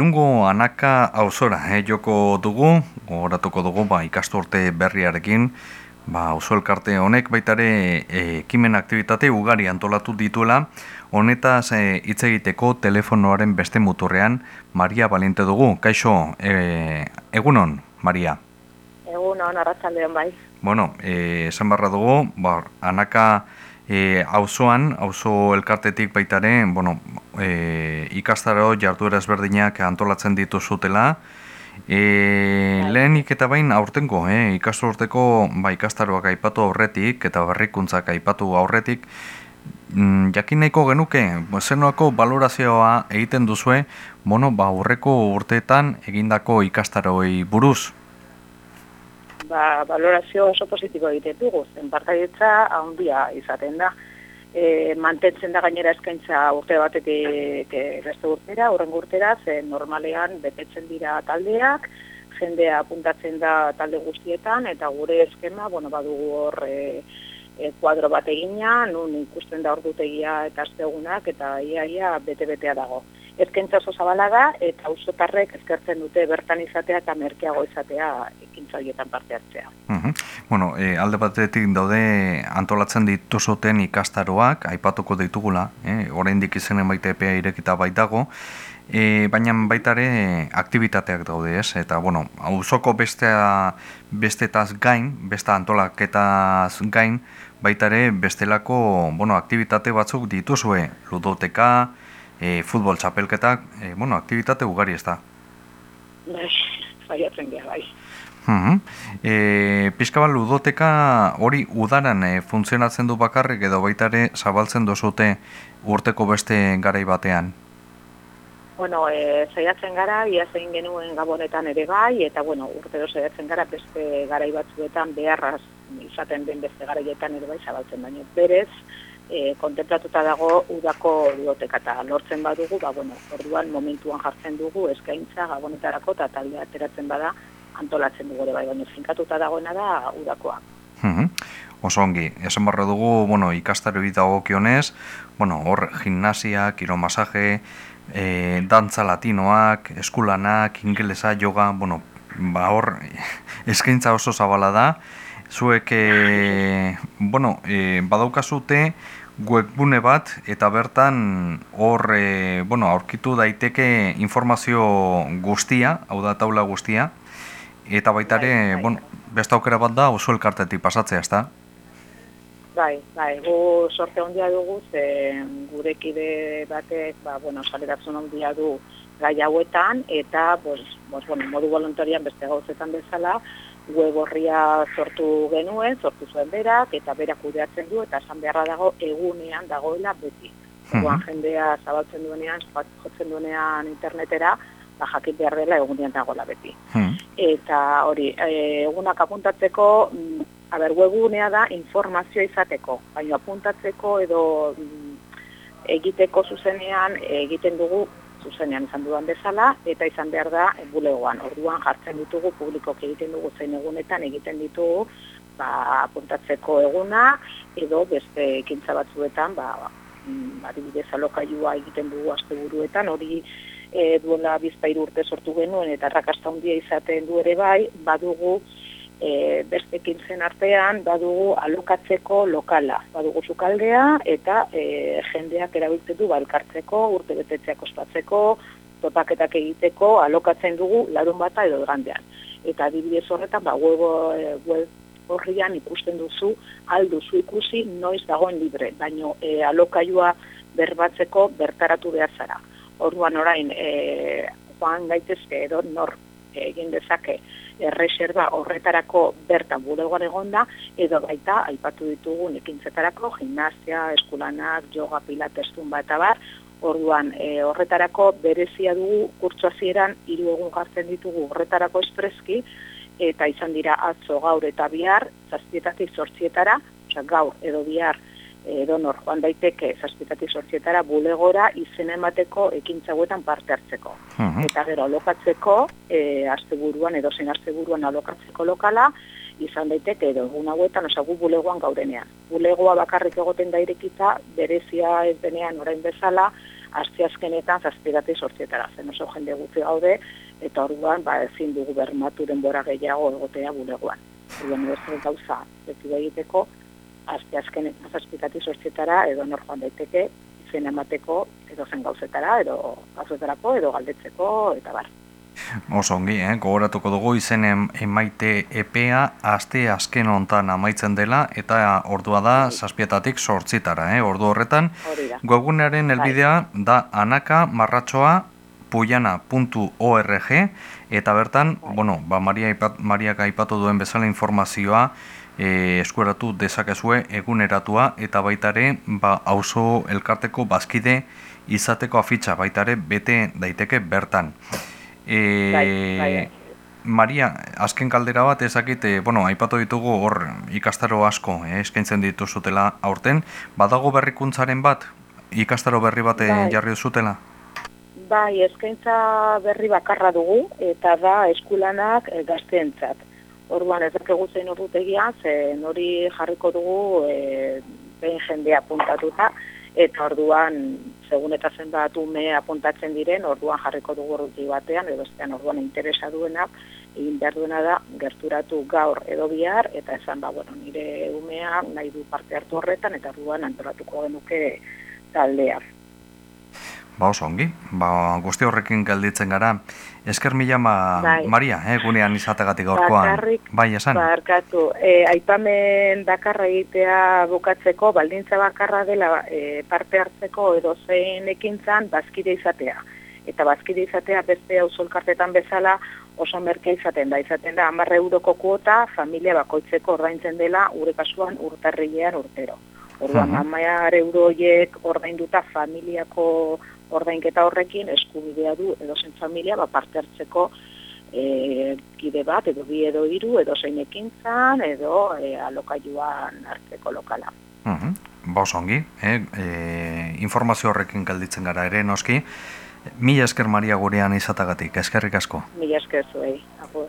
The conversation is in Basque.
irungo anaka auzora, eh, joko dugu, goratuko dugu, ba, ikasturte berriarekin, ba, oso elkarte honek baitare e, ekimen aktivitate ugari antolatu dituela, honetaz e, hitz egiteko telefonoaren beste muturrean, Maria Balinte dugu. Kaixo, e, egunon, Maria? Egunon, arratzaldean bai. Bueno, e, esan barra dugu, ba, anaka e, auzoan, auzo elkartetik baitare, bueno, e, ikastaro jarduera ezberdinak antolatzen ditu zutela, E, lehenik eta bain aurtengo, eh? ikastu urteko ba, ikastaroak aipatu aurretik eta berrikuntzak aipatu aurretik, mm, jakin nahiko genuke, zenoako balorazioa egiten duzue, bueno, ba, aurreko urteetan egindako ikastaroei buruz? Ba, balorazio oso positibo egiten dugu, zen partaidetza handia izaten da e, mantentzen da gainera eskaintza urte batetik e, beste urtera, urren urtera, ze normalean betetzen dira taldeak, jendea apuntatzen da talde guztietan, eta gure eskema, bueno, badugu hor e, e, kuadro bat egina, nun ikusten da ordutegia eta astegunak, eta iaia bete-betea dago. Ezkentza oso zabala da, eta usotarrek ezkertzen dute bertan izatea eta merkeago izatea ekintzaietan parte hartzea. Uh Bueno, e, alde batetik daude antolatzen dituzuten ikastaroak, aipatuko ditugula, e, oraindik izenen baita epea irekita baitago, e, baina baitare aktivitateak daude, ez? Eta, bueno, auzoko bestea, bestetaz gain, besta antolaketaz gain, baitare bestelako, bueno, aktivitate batzuk dituzue, ludoteka, e, futbol txapelketak, e, bueno, aktivitate ugari ez da. Bai, zaiatzen gara, bai. Uh e, ludoteka hori udaran e, funtzionatzen du bakarrik edo baitare zabaltzen dozute urteko beste garai batean? Bueno, e, zaiatzen gara, ia zein genuen gabonetan ere bai, eta bueno, urtero zaiatzen gara beste garai batzuetan beharraz izaten den beste garaietan ere bai zabaltzen baino. Berez, e, kontemplatuta dago udako ludoteka eta lortzen badugu, ba, bueno, orduan momentuan jartzen dugu eskaintza gabonetarako eta talde ateratzen bada antolatzen dugu ere bai, baina finkatuta dagoena da udakoa. Mm Oso ongi, esan barra dugu, bueno, ikastaro kionez, bueno, hor gimnasia, kiromasaje, e, dantza latinoak, eskulanak, ingelesa, yoga, bueno, ba hor eskaintza oso zabala da, zuek, e, bueno, e, badaukazute, webgune bat eta bertan hor e, bueno, aurkitu daiteke informazio guztia, hau da taula guztia, eta baita ere, bai, bai. bueno, beste aukera bat da oso elkartetik pasatzea, ezta? Bai, bai, gu sorte ondia dugu, ze gure kide batek, ba, bueno, saleratzen ondia du gai hauetan, eta, pues, pues, bueno, modu voluntarian beste gauzetan bezala, web horria sortu genuen, sortu zuen berak, eta berak kudeatzen du, eta esan beharra dago egunean dagoela beti. Eguan jendea zabaltzen duenean, jotzen duenean internetera, ba, jakit behar dela egunean dagoela beti. Eta hori, e, egunak apuntatzeko, mm, ber, webunea da informazioa izateko, baina apuntatzeko edo mm, egiteko zuzenean egiten dugu zuzenean izan duan bezala, eta izan behar da bulegoan. Orduan jartzen ditugu, publikok egiten dugu zein egunetan, egiten ditugu, ba, apuntatzeko eguna, edo beste ekintza batzuetan, ba, mm, adibidez alokailua egiten dugu asteburuetan, hori e, duela bizpairu urte sortu genuen, eta rakasta handia izaten du ere bai, badugu, e, bestekin zen artean badugu alokatzeko lokala, badugu zukaldea eta e, jendeak erabiltzen du balkartzeko, urte betetzeak ospatzeko, topaketak egiteko, alokatzen dugu larun bata edo gandean. Eta adibidez horretan, ba, web, e, web horrian ikusten duzu, alduzu ikusi, noiz dagoen libre, baino e, alokailua berbatzeko bertaratu behar zara. Orduan orain, e, joan gaitezke edo nor egin dezake erreserba horretarako bertan bulegoan egonda, edo baita, aipatu ditugu nekintzetarako, gimnasia, eskulanak, yoga, pilatestun bat bar, orduan e, horretarako berezia dugu kurtsuazieran hiru egun jartzen ditugu horretarako espreski, eta izan dira atzo gaur eta bihar, zazpietatik sortzietara, oza, gaur edo bihar, edonor joan daiteke zazpitatik sortzietara bulegora izen emateko ekintzaguetan parte hartzeko. Mhm. Eta gero alokatzeko, e, asteburuan edo zen asteburuan alokatzeko lokala, izan daiteke edo egun hauetan osagu bulegoan gaurenean. Bulegoa bakarrik egoten da irekita, berezia ez denean orain bezala, azte azkenetan zazpigati sortzietara zen oso jende gutxi gaude, eta orduan ba, ezin dugu bermatu denbora gehiago egotea bulegoan. Orduan gauza, beti egiteko, azte azkenetan zazpigati sortzietara edo nor joan daiteke, izen emateko edo zen gauzetara, edo gauzetarako, edo galdetzeko, eta bar. Oso ongi, eh? gogoratuko dugu izen emaite epea aste azken hontan amaitzen dela eta ordua da Bai. zazpietatik sortzitara, eh? ordu horretan. Hori da. Webgunearen Bai. helbidea da anaka marratxoa puyana.org eta bertan, Bai. bueno, ba, Maria Mariak aipatu duen bezala informazioa e, eskueratu dezakezue eguneratua eta baitare ba, auzo elkarteko bazkide izateko afitxa baitare bete daiteke bertan. E, Bai, bai, bai. Maria, azken kaldera bat ezakit, e, bueno, aipatu ditugu hor ikastaro asko eh, eskaintzen dituzutela aurten, badago berrikuntzaren bat, ikastaro berri bat eh, Bai. jarri duzutela? Bai, eskaintza berri bakarra dugu, eta da eskulanak eh, gazteentzat. Orduan ez dakegu zein ordutegia, zen hori jarriko dugu e, behin jendea apuntatuta, eta orduan, segun eta zenbat ume apuntatzen diren, orduan jarriko dugu orduti batean, edo bestean orduan interesa duena, egin behar duena da, gerturatu gaur edo bihar, eta esan ba, bueno, nire umea nahi du parte hartu horretan, eta orduan antolatuko genuke taldea. Ba oso ongi, ba, guzti horrekin gelditzen gara. Esker mila ma, Bai. Maria, eh, gunean izategatik gaurkoan. Bakarrik, bai, esan? Barkatu, e, aipamen bakarra egitea bukatzeko, baldintza bakarra dela e, parte hartzeko edo zein ekintzan bazkide izatea. Eta bazkide izatea beste auzolkartetan bezala oso merke izaten da. Izaten da, amarre euroko kuota familia bakoitzeko ordaintzen dela gure kasuan urtarrilean urtero. Orduan, Mhm. hamar euro horiek ordainduta familiako ordainketa horrekin eskubidea du edozen familia ba, parte hartzeko e, kide bat, edo bi edo hiru edo zein ekintzan, edo e, alokailuan hartzeko lokala. Mhm, Ba oso ongi, eh, e, informazio horrekin gelditzen gara ere noski. Mila esker Maria gurean izatagatik, eskerrik asko. Mila esker zuei, agur.